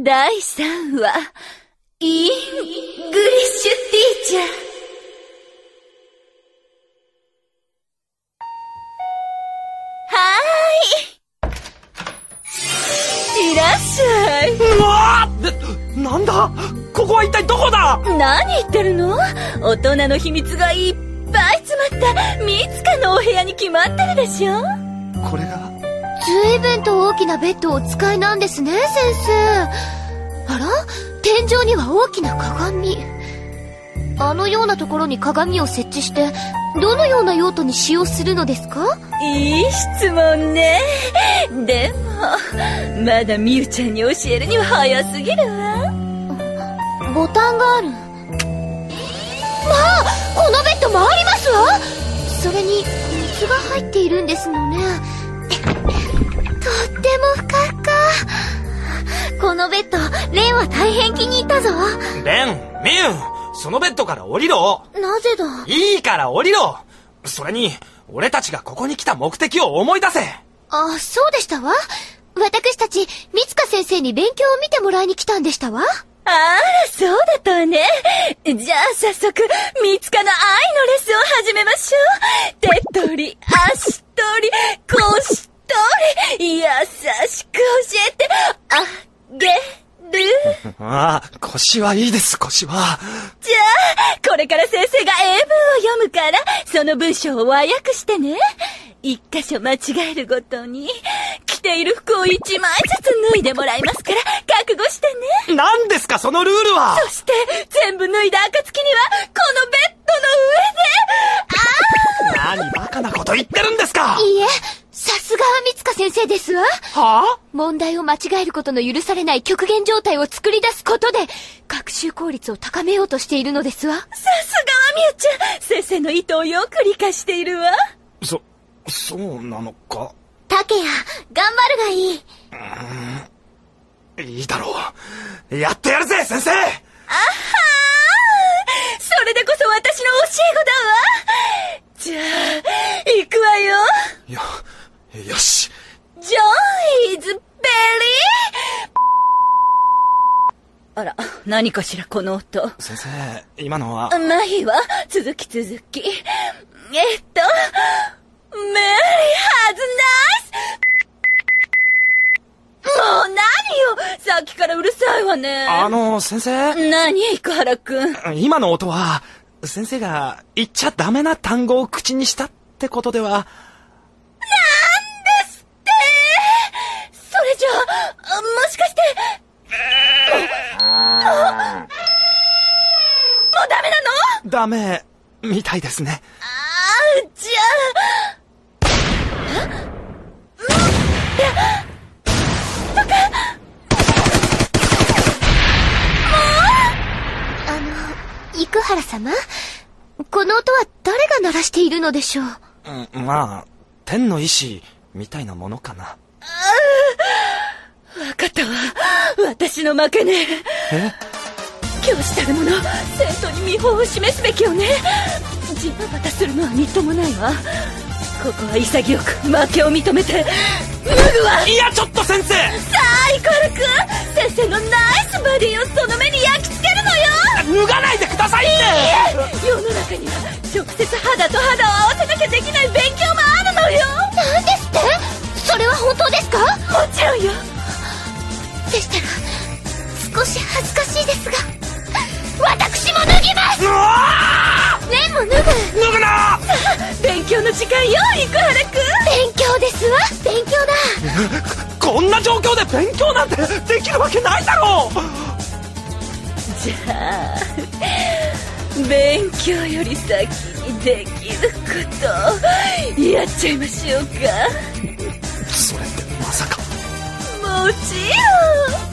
第3話、 English Teacher。はーい。いらっしゃい。うわーなんだ？ここは一体どこだ？何言ってるの？大人の秘密がいっぱい詰まった、ミツカのお部屋に決まってるでしょ？これが随分と大きなベッドをお使いなんですね、先生。あら？天井には大きな鏡。あのようなところに鏡を設置して、どのような用途に使用するのですか？いい質問ね。でも、まだみゆちゃんに教えるには早すぎるわ。ボタンがある。まあこのベッド回りますわそれに、水が入っているんですのね。とってもふかふか。このベッド、レンは大変気に入ったぞ。レン、ミユそのベッドから降りろなぜだ？いいから降りろそれに、俺たちがここに来た目的を思い出せあ、そうでしたわ。私たち、三塚先生に勉強を見てもらいに来たんでしたわ。あら、そうだったわね。じゃあ早速、みつかの愛のレッスンを始めましょう。手っ取り、足取り、腰取り、優しく教えて、あげる。ああ、腰はいいです、腰は。じゃあ、これから先生が英文を読むから、その文章を和訳してね。一箇所間違えるごとに、着ている服を一枚ずつ脱いでもらいますから、覚悟してね。何ですか、そのルールはそして、全部脱いだ暁には、この生ですわ。は問題を間違えることの許されない極限状態を作り出すことで、学習効率を高めようとしているのですわ。さすがはみゆちゃん、先生の意図をよく理解しているわ。あそ、そうなのか？武哉、頑張るがいい。いいだろう。やってやるぜ、先生あはーそれでこそ私の教え子だわ。じゃあ、行くわよ。よ、よし。 Joy is very... あら、何かしらこの音。先生、今のは、まあいいわ。続き続き。えっと、メリーハズナイスもう何よさっきからうるさいわね。あの、先生何生原くん。今の音は、先生が言っちゃダメな単語を口にしたってことでは、ダメ、みたいですね。ああ、じゃあ、あの、生原様？この音は誰が鳴らしているのでしょう？うん、まあ、天の意志、みたいなものかな。わかったわ。私の負けね。え？教師たる者、生徒に見本を示すべきよね。ジタバタするのはみっともないわ。ここは潔く負けを認めて、脱ぐわいや、ちょっと先生。さあ、イコルくん。先生のナイスバディをその目に焼き付けるのよ。脱がないでくださいって。世の中には直接肌と肌脱ぐな！勉強の時間よ生原くん。勉強ですわ勉強だ。こんな状況で勉強なんてできるわけないだろう！じゃあ勉強より先にできることやっちゃいましょうか。それってまさか。もちろん